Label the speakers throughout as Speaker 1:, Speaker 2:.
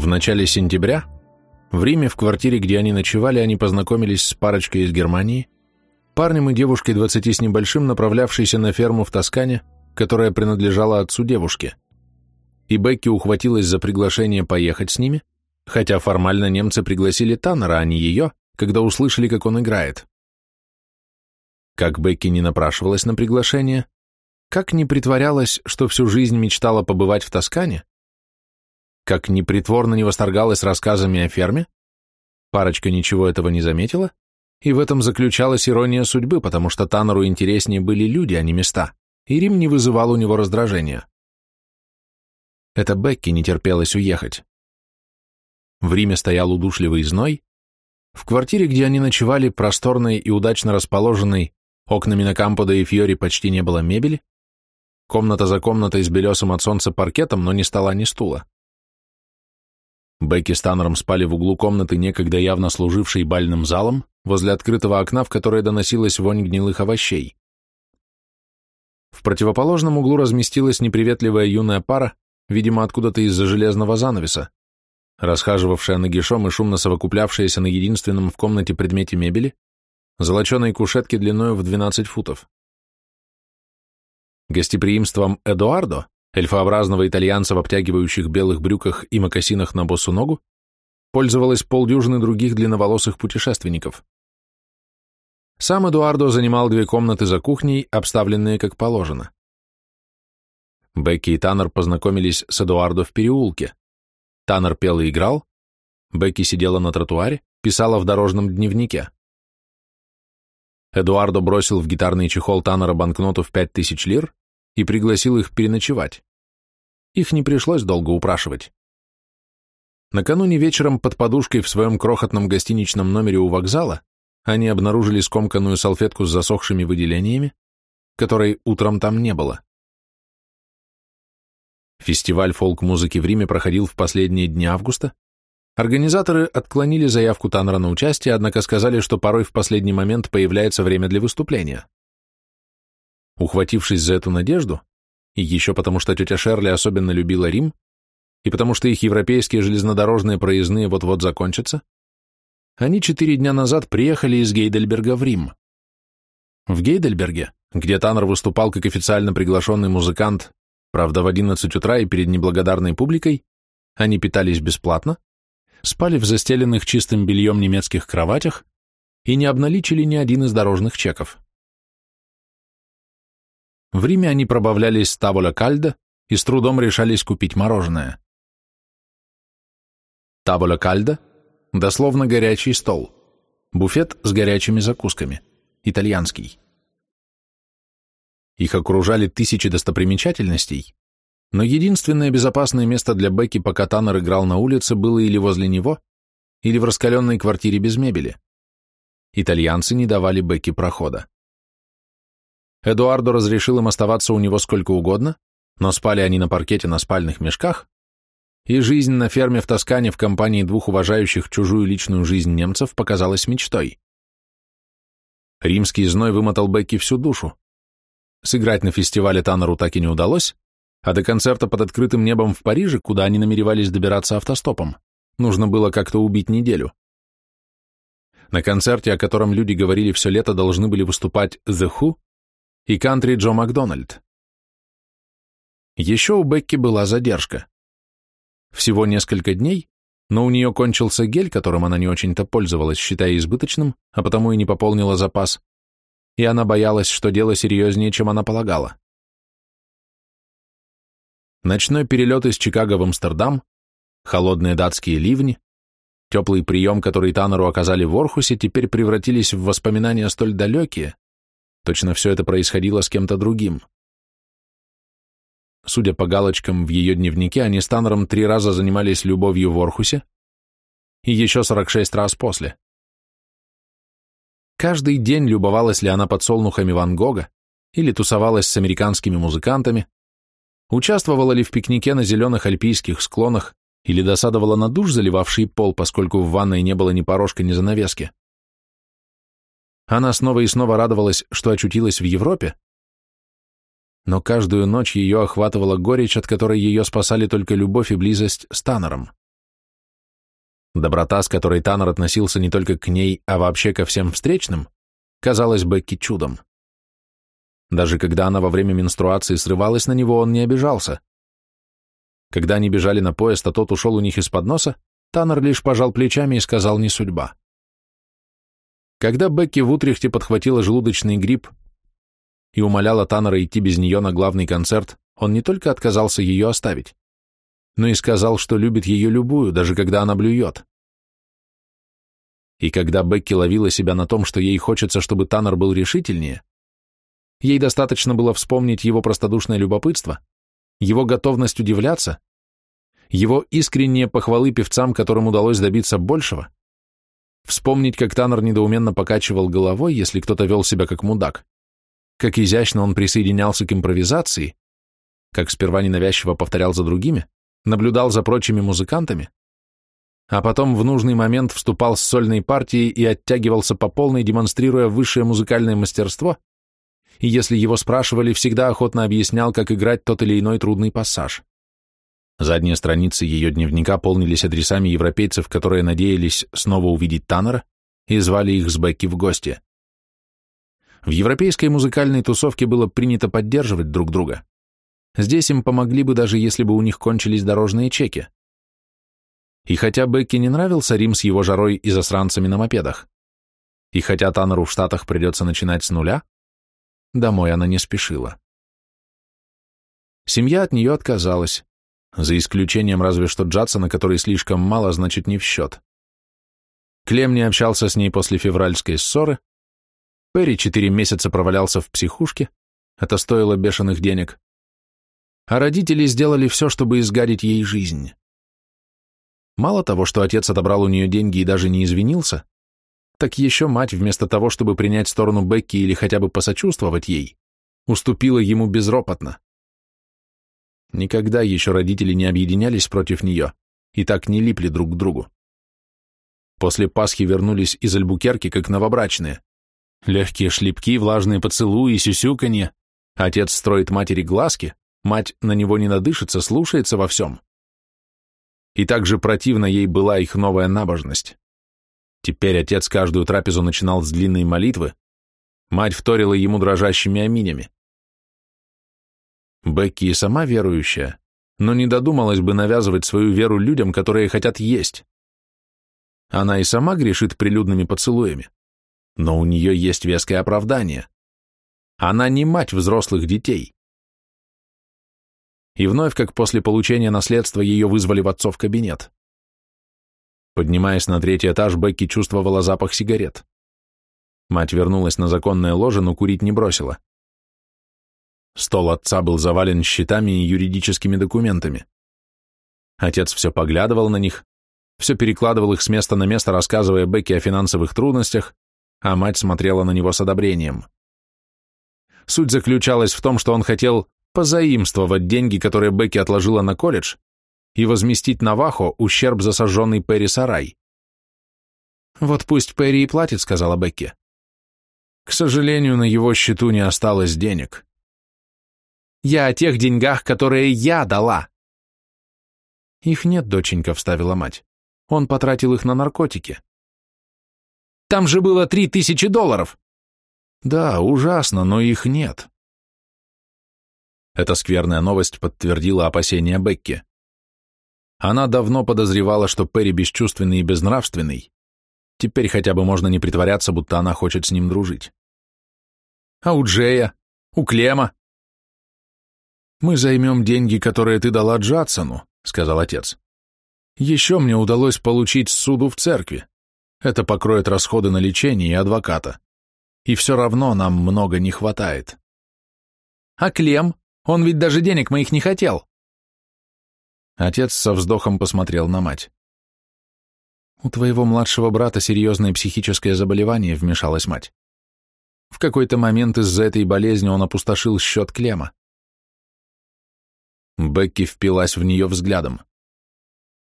Speaker 1: В начале сентября в Риме в квартире, где они ночевали, они познакомились с парочкой из Германии, парнем и девушкой двадцати с небольшим, направлявшейся на ферму в Тоскане, которая принадлежала отцу девушки. И Бекки ухватилась за приглашение поехать с ними, хотя формально немцы пригласили Таннера, а не ее, когда услышали, как он играет. Как Бекки не напрашивалась на приглашение, как не притворялась, что всю жизнь мечтала побывать в Тоскане, как непритворно не восторгалась рассказами о ферме, парочка ничего этого не заметила, и в этом заключалась ирония судьбы, потому что Таннеру интереснее были люди, а не места, и Рим не вызывал у него раздражения. Это Бекки не терпелось уехать. В Риме стоял удушливый зной, в квартире, где они ночевали, просторной и удачно расположенной, окнами на Кампода и Фьори почти не было мебели, комната за комнатой с белесым от солнца паркетом, но не стола, ни стула. Бекистан спали в углу комнаты, некогда явно служившей бальным залом, возле открытого окна, в которое доносилась вонь гнилых овощей. В противоположном углу разместилась неприветливая юная пара, видимо, откуда-то из-за железного занавеса, расхаживавшая нагишом и шумно совокуплявшаяся на единственном в комнате предмете мебели, золоченой кушетке длиною в 12 футов. Гостеприимством Эдуардо Эльфообразного итальянца в обтягивающих белых брюках и мокасинах на босу ногу пользовалась полдюжины других длинноволосых путешественников. Сам Эдуардо занимал две комнаты за кухней, обставленные как положено. Бекки и Таннер познакомились с Эдуардо в переулке. Таннер пел и играл, Бекки сидела на тротуаре, писала в дорожном дневнике. Эдуардо бросил в гитарный чехол Таннера банкноту в пять тысяч лир, и пригласил их переночевать. Их не пришлось долго упрашивать. Накануне вечером под подушкой в своем крохотном гостиничном номере у вокзала они обнаружили скомканную салфетку с засохшими выделениями, которой утром там не было. Фестиваль фолк-музыки в Риме проходил в последние дни августа. Организаторы отклонили заявку Танра на участие, однако сказали, что порой в последний момент появляется время для выступления ухватившись за эту надежду, и еще потому, что тетя Шерли особенно любила Рим, и потому, что их европейские железнодорожные проездные вот-вот закончатся, они четыре дня назад приехали из Гейдельберга в Рим. В Гейдельберге, где Таннер выступал как официально приглашенный музыкант, правда, в 11 утра и перед неблагодарной публикой, они питались бесплатно, спали в застеленных чистым бельем немецких кроватях и не обналичили ни один из дорожных чеков. В Риме они пробавляли из таболя кальда и с трудом решались купить мороженое. Таболя кальда – дословно горячий стол, буфет с горячими закусками, итальянский. Их окружали тысячи достопримечательностей, но единственное безопасное место для Бекки, пока Таннер играл на улице, было или возле него, или в раскаленной квартире без мебели. Итальянцы не давали Бекки прохода. Эдуардо разрешил им оставаться у него сколько угодно, но спали они на паркете на спальных мешках, и жизнь на ферме в Тоскане в компании двух уважающих чужую личную жизнь немцев показалась мечтой. Римский зной вымотал Бекки всю душу. Сыграть на фестивале Таннеру так и не удалось, а до концерта под открытым небом в Париже, куда они намеревались добираться автостопом, нужно было как-то убить неделю. На концерте, о котором люди говорили все лето, должны были выступать The Who, и кантри Джо Макдональд. Еще у Бекки была задержка. Всего несколько дней, но у нее кончился гель, которым она не очень-то пользовалась, считая избыточным, а потому и не пополнила запас, и она боялась, что дело серьезнее, чем она полагала. Ночной перелет из Чикаго в Амстердам, холодные датские ливни, теплый прием, который Таннеру оказали в Орхусе, теперь превратились в воспоминания столь далекие, Точно все это происходило с кем-то другим. Судя по галочкам в ее дневнике, они с Таннером три раза занимались любовью в Орхусе и еще 46 раз после. Каждый день любовалась ли она под солнухами Ван Гога или тусовалась с американскими музыкантами, участвовала ли в пикнике на зеленых альпийских склонах или досадовала на душ, заливавший пол, поскольку в ванной не было ни порожка, ни занавески. Она снова и снова радовалась, что очутилась в Европе. Но каждую ночь ее охватывала горечь, от которой ее спасали только любовь и близость с Таннером. Доброта, с которой Таннер относился не только к ней, а вообще ко всем встречным, казалась Бекки чудом. Даже когда она во время менструации срывалась на него, он не обижался. Когда они бежали на поезд, а тот ушел у них из-под носа, Таннер лишь пожал плечами и сказал «не судьба». Когда Бекки в Утрехте подхватила желудочный грипп и умоляла Таннера идти без нее на главный концерт, он не только отказался ее оставить, но и сказал, что любит ее любую, даже когда она блюет. И когда Бекки ловила себя на том, что ей хочется, чтобы Таннер был решительнее, ей достаточно было вспомнить его простодушное любопытство, его готовность удивляться, его искренние похвалы певцам, которым удалось добиться большего, Вспомнить, как Таннер недоуменно покачивал головой, если кто-то вел себя как мудак, как изящно он присоединялся к импровизации, как сперва ненавязчиво повторял за другими, наблюдал за прочими музыкантами, а потом в нужный момент вступал с сольной партией и оттягивался по полной, демонстрируя высшее музыкальное мастерство, и если его спрашивали, всегда охотно объяснял, как играть тот или иной трудный пассаж. Задние страницы ее дневника полнились адресами европейцев, которые надеялись снова увидеть Таннера и звали их с Бекки в гости. В европейской музыкальной тусовке было принято поддерживать друг друга. Здесь им помогли бы даже если бы у них кончились дорожные чеки. И хотя Бекки не нравился Рим с его жарой и засранцами на мопедах, и хотя Таннеру в Штатах придется начинать с нуля, домой она не спешила. Семья от нее отказалась за исключением разве что Джадсона, который слишком мало значит не в счет. Клем не общался с ней после февральской ссоры, Перри четыре месяца провалялся в психушке, это стоило бешеных денег, а родители сделали все, чтобы изгадить ей жизнь. Мало того, что отец отобрал у нее деньги и даже не извинился, так еще мать, вместо того, чтобы принять сторону Бекки или хотя бы посочувствовать ей, уступила ему безропотно. Никогда еще родители не объединялись против нее и так не липли друг к другу. После Пасхи вернулись из Альбукерки как новобрачные. Легкие шлепки, влажные поцелуи, сюсюканье. Отец строит матери глазки, мать на него не надышится, слушается во всем. И также противно ей была их новая набожность. Теперь отец каждую трапезу начинал с длинной молитвы. Мать вторила ему дрожащими аминями. Бекки и сама верующая, но не додумалась бы навязывать свою веру людям, которые хотят есть. Она и сама грешит прилюдными поцелуями, но у нее есть веское оправдание. Она не мать взрослых детей. И вновь, как после получения наследства, ее вызвали в отцов кабинет. Поднимаясь на третий этаж, Бекки чувствовала запах сигарет. Мать вернулась на законное ложе, но курить не бросила. Стол отца был завален счетами и юридическими документами. Отец все поглядывал на них, все перекладывал их с места на место, рассказывая Бекке о финансовых трудностях, а мать смотрела на него с одобрением. Суть заключалась в том, что он хотел позаимствовать деньги, которые Бекки отложила на колледж, и возместить Навахо ущерб за сожженный Перри сарай. «Вот пусть Перри и платит», — сказала Бекки. К сожалению, на его счету не осталось денег. Я о тех деньгах, которые я дала». «Их нет, доченька», — вставила мать. «Он потратил их на наркотики». «Там же было три тысячи долларов!» «Да, ужасно, но их нет». Эта скверная новость подтвердила опасения Бекки. Она давно подозревала, что Перри бесчувственный и безнравственный. Теперь хотя бы можно не притворяться, будто она хочет с ним дружить. А у Джея? У Клема? «Мы займем деньги, которые ты дала Джадсону», — сказал отец. «Еще мне удалось получить суду в церкви. Это покроет расходы на лечение и адвоката. И все равно нам много не хватает». «А Клем? Он ведь даже денег моих не хотел». Отец со вздохом посмотрел на мать. «У твоего младшего брата серьезное психическое заболевание», — вмешалась мать. В какой-то момент из-за этой болезни он опустошил счет Клема. Бекки впилась в нее взглядом.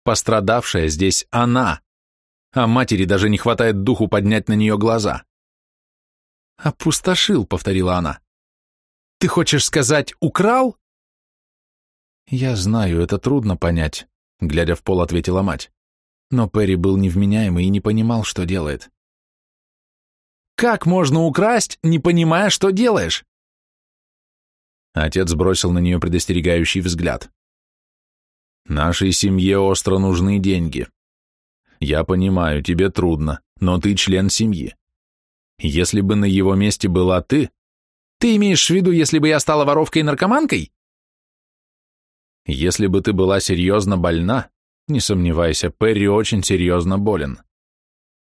Speaker 1: Пострадавшая здесь она, а матери даже не хватает духу поднять на нее глаза. «Опустошил», — повторила она. «Ты хочешь сказать, украл?» «Я знаю, это трудно понять», — глядя в пол, ответила мать.
Speaker 2: Но Перри был невменяемый и не понимал, что делает. «Как можно украсть, не понимая, что делаешь?
Speaker 1: Отец бросил на нее предостерегающий взгляд. «Нашей семье остро нужны деньги. Я понимаю, тебе трудно, но ты член семьи. Если бы на его месте была ты...»
Speaker 2: «Ты имеешь в виду, если бы я стала воровкой и наркоманкой?»
Speaker 1: «Если бы ты была серьезно больна, не сомневайся, Перри очень серьезно болен.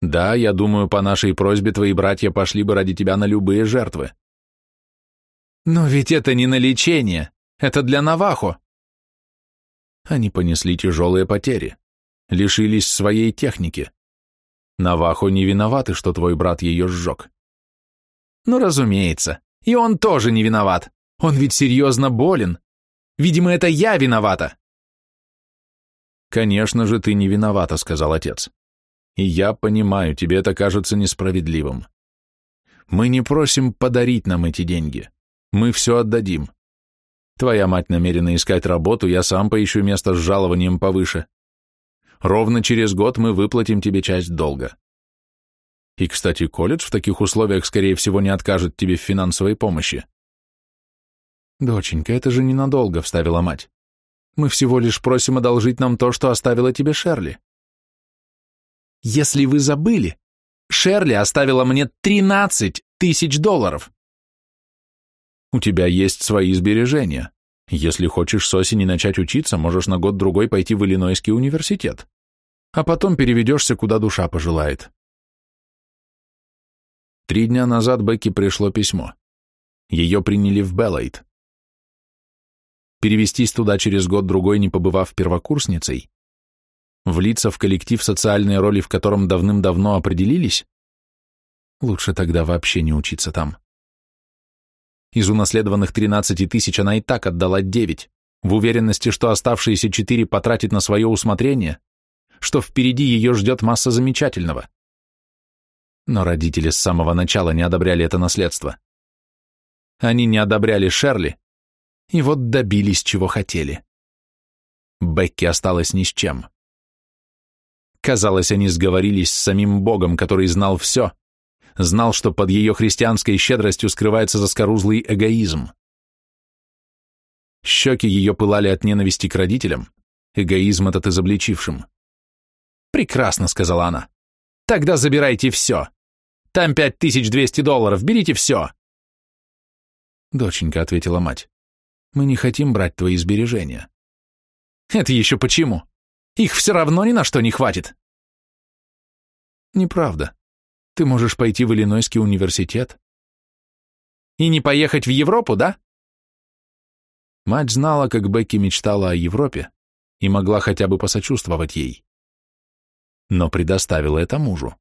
Speaker 1: Да, я думаю, по нашей просьбе твои братья пошли бы ради тебя на любые жертвы.
Speaker 2: Но ведь это не на лечение. Это для Навахо.
Speaker 1: Они понесли тяжелые потери. Лишились своей техники. Навахо не виноваты, что твой брат ее сжег.
Speaker 2: Ну, разумеется. И он тоже не виноват. Он ведь серьезно болен. Видимо, это я виновата.
Speaker 1: Конечно же, ты не виновата, сказал отец. И я понимаю, тебе это кажется несправедливым. Мы не просим подарить нам эти деньги. Мы все отдадим. Твоя мать намерена искать работу, я сам поищу место с жалованием повыше. Ровно через год мы выплатим тебе часть долга. И, кстати, колледж в таких условиях, скорее всего, не откажет тебе в финансовой помощи.
Speaker 2: «Доченька, это же ненадолго», — вставила мать. «Мы всего лишь просим одолжить нам то, что оставила тебе Шерли». «Если вы забыли, Шерли оставила мне 13 тысяч долларов!»
Speaker 1: У тебя есть свои сбережения. Если хочешь с осени начать учиться, можешь на год-другой пойти в Иллинойский университет. А потом переведешься, куда душа пожелает. Три дня назад Бекки пришло письмо. Ее приняли в Беллайт. Перевестись туда через год-другой, не побывав первокурсницей, влиться в коллектив социальной роли, в котором давным-давно определились, лучше тогда вообще не учиться там. Из унаследованных 13 тысяч она и так отдала 9, в уверенности, что оставшиеся 4 потратит на свое усмотрение, что впереди ее ждет масса замечательного. Но родители с самого начала не одобряли это наследство. Они не одобряли Шерли, и вот добились, чего хотели. Бекки осталась ни с чем. Казалось, они сговорились с самим Богом, который знал все, знал, что под ее христианской щедростью скрывается заскорузлый эгоизм. Щеки ее пылали от ненависти к родителям, эгоизм этот изобличившим.
Speaker 2: «Прекрасно», — сказала она. «Тогда забирайте все. Там 5200 долларов, берите все».
Speaker 1: «Доченька», — ответила мать, — «мы не хотим брать твои сбережения».
Speaker 2: «Это еще почему? Их все равно ни на что не хватит».
Speaker 1: «Неправда. Ты можешь пойти в Иллинойский университет.
Speaker 2: И не поехать в Европу, да?
Speaker 1: Мать знала, как Бекки мечтала о Европе и могла хотя бы посочувствовать ей. Но предоставила это мужу.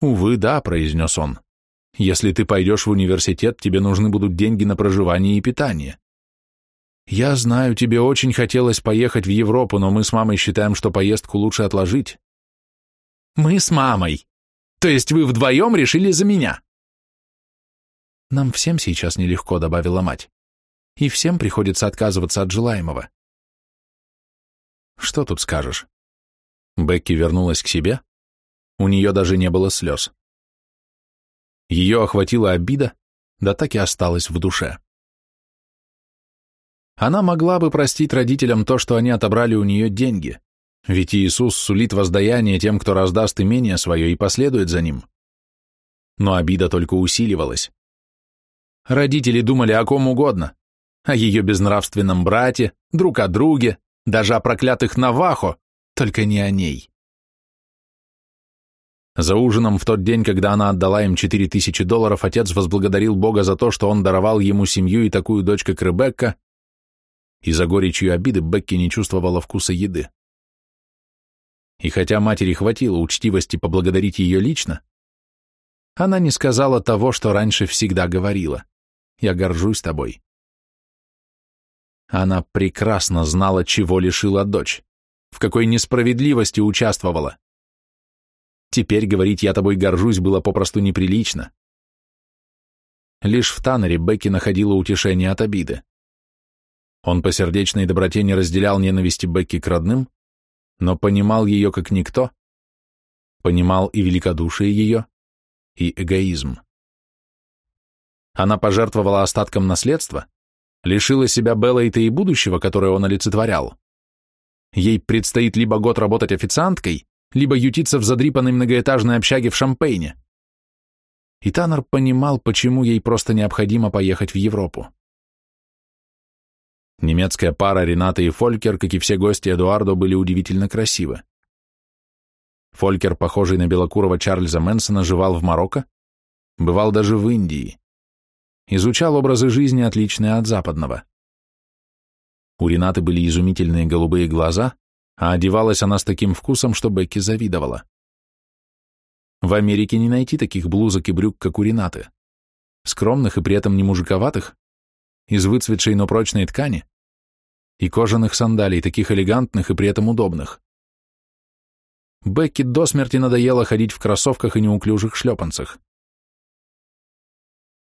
Speaker 1: «Увы, да», — произнес он. «Если ты пойдешь в университет, тебе нужны будут деньги на проживание и питание. Я знаю, тебе очень хотелось поехать в Европу, но мы с мамой считаем, что поездку лучше отложить».
Speaker 2: «Мы с мамой!» То есть вы вдвоем решили за меня?»
Speaker 1: «Нам всем сейчас нелегко», — добавила мать. «И всем приходится отказываться от желаемого». «Что тут скажешь?» Бекки вернулась к себе. У нее даже не было слез. Ее охватила обида, да так и осталась в душе. Она могла бы простить родителям то, что они отобрали у нее деньги. Ведь Иисус сулит воздаяние тем, кто раздаст имение свое и последует за ним. Но обида только усиливалась. Родители думали о ком угодно, о ее безнравственном брате, друг о друге, даже о проклятых Навахо, только не о ней. За ужином в тот день, когда она отдала им 4000 долларов, отец возблагодарил Бога за то, что он даровал ему семью и такую дочь, как Ребекка, и за горечью обиды Бекки не чувствовала вкуса еды. И хотя матери хватило учтивости поблагодарить ее лично, она не сказала того, что раньше всегда говорила. «Я горжусь тобой». Она прекрасно знала, чего лишила дочь, в какой несправедливости участвовала. Теперь говорить «я тобой горжусь» было попросту неприлично. Лишь в Таннере Бекки находила утешение от обиды. Он по сердечной доброте не разделял ненависти Бекки к родным, но понимал ее как никто, понимал и великодушие ее, и эгоизм. Она пожертвовала остатком наследства, лишила себя Беллайта и будущего, которое он олицетворял. Ей предстоит либо год работать официанткой, либо ютиться в задрипанной многоэтажной общаге в Шампейне. И Таннер понимал, почему ей просто необходимо поехать в Европу. Немецкая пара Рената и Фолькер, как и все гости Эдуардо, были удивительно красивы. Фолькер, похожий на белокурого Чарльза Мэнсона, жевал в Марокко, бывал даже в Индии. Изучал образы жизни, отличные от западного. У Ренаты были изумительные голубые глаза, а одевалась она с таким вкусом, что Бекки завидовала. В Америке не найти таких блузок и брюк, как у Ренаты. Скромных и при этом не мужиковатых, из выцветшей, но прочной ткани, и кожаных сандалий, таких элегантных и при этом удобных. Бекки до смерти надоело ходить в кроссовках и неуклюжих шлепанцах.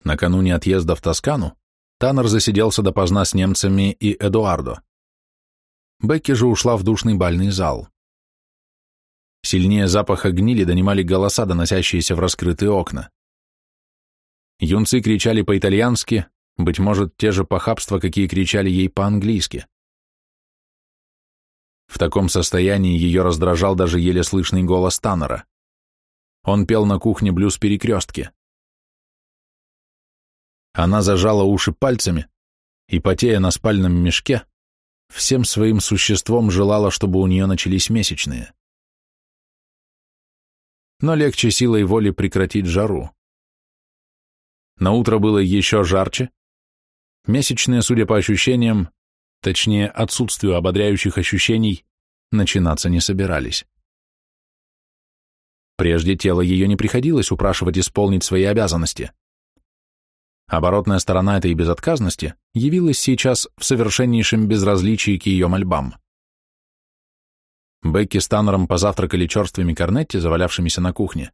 Speaker 1: Накануне отъезда в Тоскану Таннер засиделся допоздна с немцами и Эдуардо. Бекки же ушла в душный бальный зал. Сильнее запаха гнили донимали голоса, доносящиеся в раскрытые окна. Юнцы кричали по-итальянски, быть может, те же похабства, какие кричали ей по-английски. В таком состоянии ее раздражал даже еле слышный голос Таннера. Он пел на кухне блюз перекрестки. Она зажала уши пальцами и, потея на спальном мешке, всем своим существом желала, чтобы у нее начались месячные. Но легче силой воли прекратить жару. На утро было еще жарче, Месячные, судя по ощущениям, точнее отсутствию ободряющих ощущений, начинаться не собирались. Прежде тело ее не приходилось упрашивать исполнить свои обязанности. Оборотная сторона этой безотказности явилась сейчас в совершеннейшем безразличии к ее мольбам. Бекки с Таннером позавтракали черствыми корнетти, завалявшимися на кухне,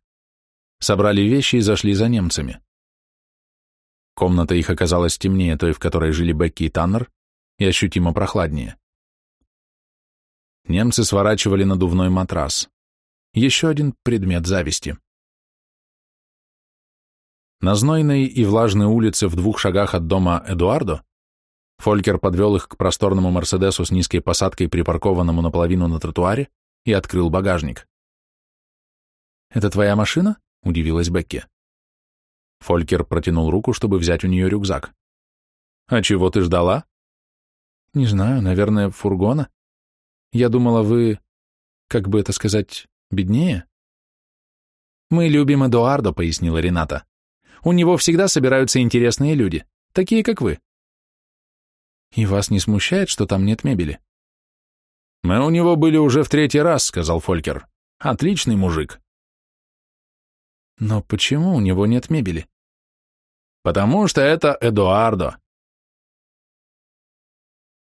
Speaker 1: собрали вещи и зашли за немцами. Комната их оказалась темнее той, в которой жили Бекки и Таннер, и ощутимо прохладнее. Немцы сворачивали надувной матрас. Еще один предмет зависти. На знойной и влажной улице в двух шагах от дома Эдуардо Фолькер подвел их к просторному Мерседесу с низкой посадкой, припаркованному наполовину на тротуаре, и открыл багажник. «Это твоя машина?» — удивилась Бекки. Фолькер протянул руку, чтобы взять у нее рюкзак. «А чего ты ждала?» «Не знаю, наверное, фургона. Я думала, вы, как бы это сказать, беднее?» «Мы любим Эдуардо», — пояснила Рената. «У него всегда собираются интересные люди, такие как вы». «И вас не смущает, что там нет мебели?» «Мы у него были уже в третий раз», — сказал Фолькер. «Отличный мужик». Но почему у него нет мебели? Потому что это Эдуардо.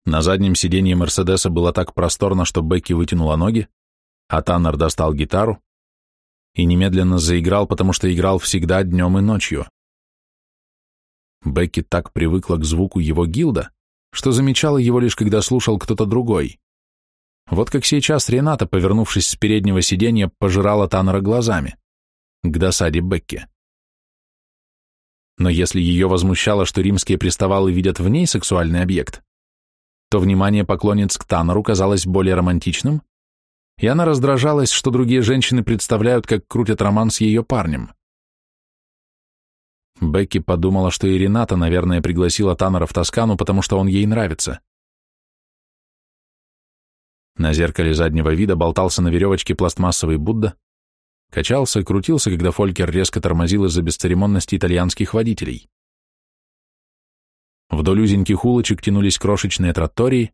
Speaker 1: На заднем сиденье Мерседеса было так просторно, что Бекки вытянула ноги, а Таннер достал гитару и немедленно заиграл, потому что играл всегда днем и ночью. Бекки так привыкла к звуку его гилда, что замечала его лишь когда слушал кто-то другой. Вот как сейчас Рената, повернувшись с переднего сиденья, пожирала Таннера глазами к досаде Бекки. Но если ее возмущало, что римские приставалы видят в ней сексуальный объект, то внимание поклонниц к Таннеру казалось более романтичным, и она раздражалась, что другие женщины представляют, как крутят роман с ее парнем. Бекки подумала, что и Рената, наверное, пригласила Таннера в Тоскану, потому что он ей нравится. На зеркале заднего вида болтался на веревочке пластмассовый Будда, Качался, крутился, когда Фолькер резко тормозил из-за бесцеремонности итальянских водителей. Вдоль узеньких улочек тянулись крошечные тротории,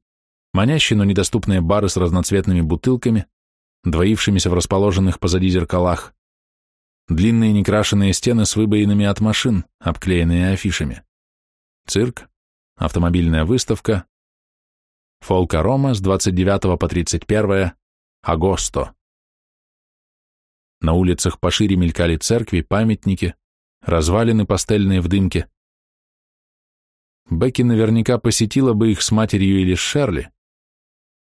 Speaker 1: манящие, но недоступные бары с разноцветными бутылками, двоившимися в расположенных позади зеркалах, длинные некрашенные стены с выбоинами от машин, обклеенные афишами, цирк, автомобильная выставка, Фолка Рома с 29 по 31 Агосто. На улицах пошире мелькали церкви, памятники, развалины пастельные в дымке. Бекки наверняка посетила бы их с матерью или с Шерли,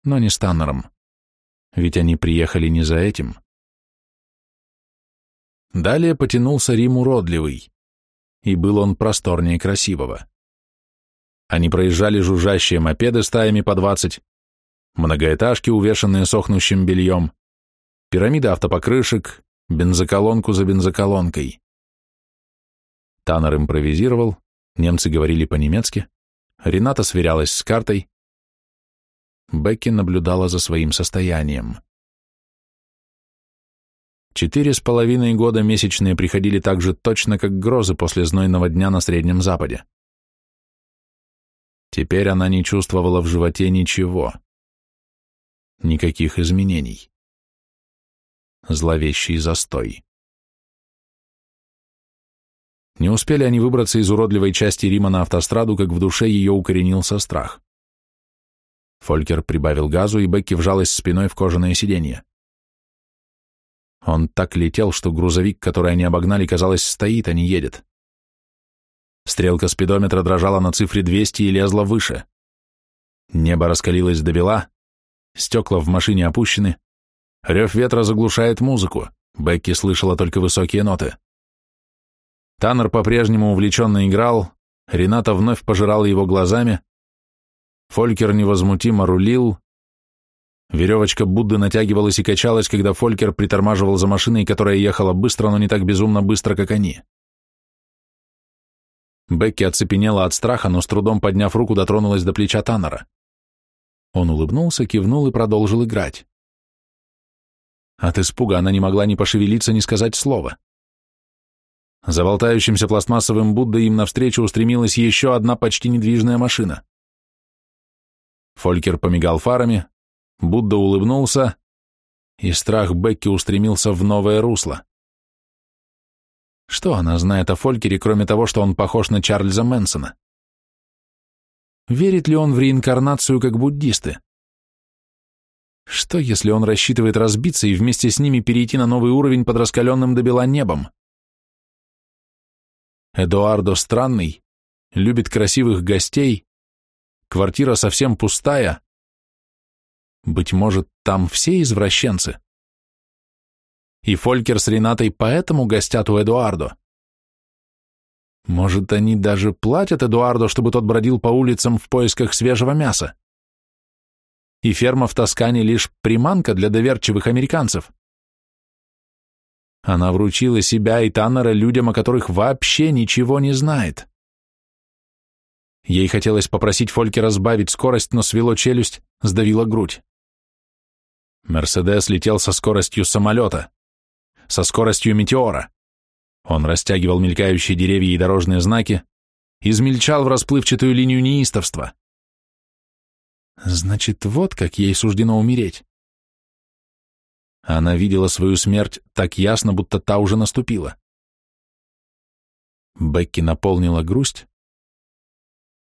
Speaker 1: но не с Таннером,
Speaker 2: ведь они приехали не за этим. Далее потянулся Рим уродливый, и был он просторнее красивого. Они проезжали жужжащие мопеды стаями по двадцать, многоэтажки, увешанные сохнущим бельем, пирамиды автопокрышек, Бензоколонку за бензоколонкой. Таннер импровизировал, немцы говорили по-немецки, Рената сверялась с картой. Бекки наблюдала за своим состоянием. Четыре с половиной года месячные приходили так же точно, как грозы после знойного дня на Среднем Западе. Теперь она не чувствовала в животе ничего. Никаких изменений зловещий застой. Не успели они выбраться из уродливой части Рима на автостраду, как в душе ее укоренился страх. Фолькер прибавил газу, и Бекки вжалась спиной в кожаное сиденье. Он так летел, что грузовик, который они обогнали, казалось, стоит, а не едет. Стрелка спидометра дрожала на цифре 200 и лезла выше. Небо раскалилось до бела, стекла в машине опущены, Рев ветра заглушает музыку. Бекки слышала только высокие ноты. Таннер по-прежнему увлеченно играл, Рената вновь пожирала его глазами, Фолькер невозмутимо рулил, веревочка Будды натягивалась и качалась, когда Фолькер притормаживал за машиной, которая ехала быстро, но не так безумно быстро, как они. Бекки оцепенела от страха, но с трудом подняв руку, дотронулась до плеча Таннера. Он улыбнулся, кивнул и продолжил играть. От испуга она не могла ни пошевелиться, ни сказать слова. За болтающимся пластмассовым Буддой им навстречу устремилась еще одна почти недвижная машина. Фолькер помигал фарами, Будда улыбнулся, и страх Бекки устремился в новое русло. Что она знает о Фолькере, кроме того, что он похож на Чарльза Мэнсона? Верит ли он в реинкарнацию как буддисты? Что, если он рассчитывает разбиться и вместе с ними перейти на новый уровень под раскаленным до бела небом? Эдуардо странный, любит красивых гостей, квартира совсем пустая. Быть может, там все извращенцы? И Фолькер с Ренатой поэтому гостят у Эдуардо. Может, они даже платят Эдуардо, чтобы тот бродил по улицам в поисках свежего мяса? и ферма в Тоскане лишь приманка для доверчивых американцев. Она вручила себя и Таннера людям, о которых вообще ничего не знает. Ей хотелось попросить Фольке разбавить скорость, но свело челюсть, сдавила грудь. Мерседес летел со скоростью самолета, со скоростью метеора. Он растягивал мелькающие деревья и дорожные знаки, измельчал в расплывчатую линию неистовства. Значит, вот как ей суждено умереть. Она видела свою смерть так ясно, будто та уже наступила. Бекки наполнила грусть,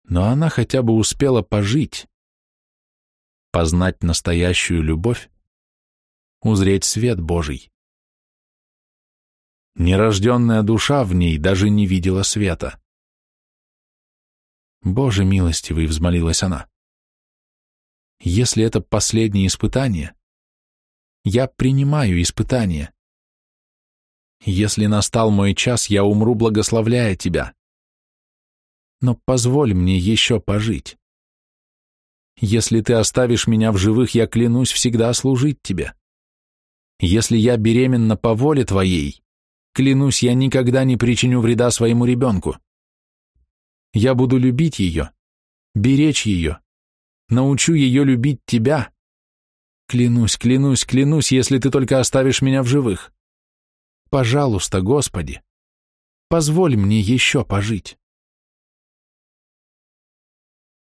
Speaker 2: но она хотя бы успела пожить, познать настоящую любовь, узреть свет Божий. Нерожденная душа в ней даже не видела света. «Боже милостивый!» — взмолилась она если это последнее испытание. Я принимаю испытание. Если настал мой час, я умру, благословляя тебя. Но позволь мне еще пожить. Если ты оставишь меня в живых, я клянусь всегда служить тебе. Если я беременна по воле твоей, клянусь, я никогда не причиню вреда своему ребенку. Я буду любить ее, беречь ее, Научу ее любить тебя. Клянусь, клянусь, клянусь, если ты только оставишь меня в живых. Пожалуйста, Господи, позволь мне еще пожить.